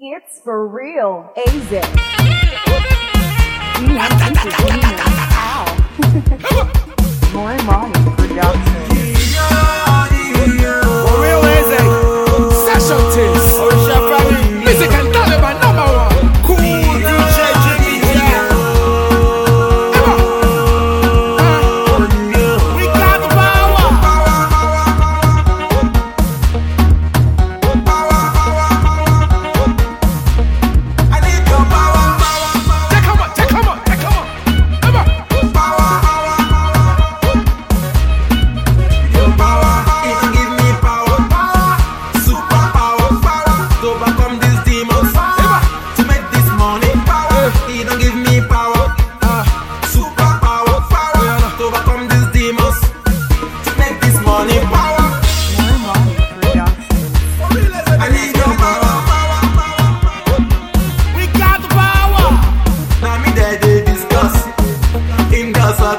It's for real, AZ.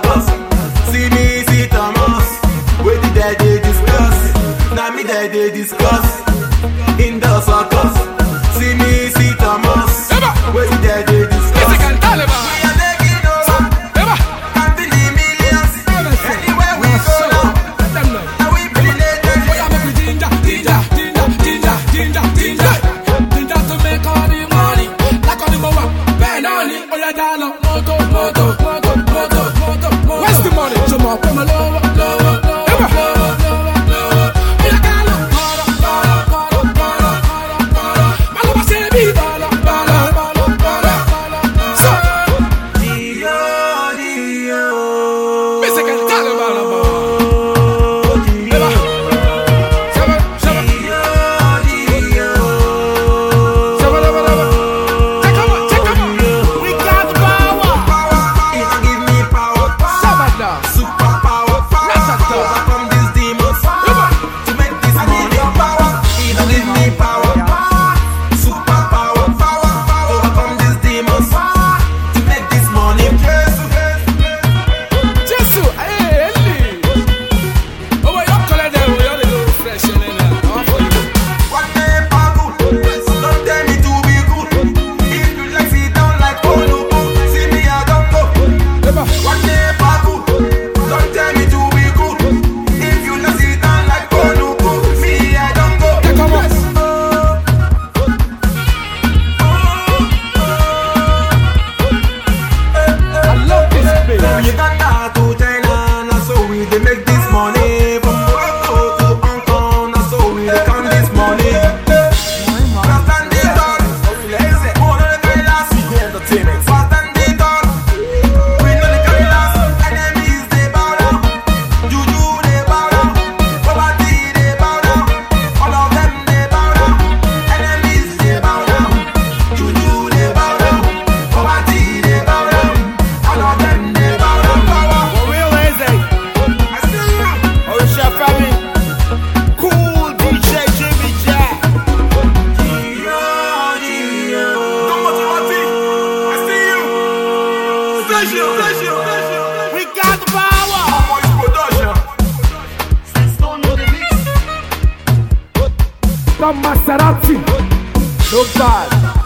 discuss. See me, see Thomas. Where did I they discuss? Now me that they discuss. In the circle. Africa, Tattoo, China, so we make Brasil, Brasil, Brasil. Ricardo Bauer. Tom tá Maserati. Jogado.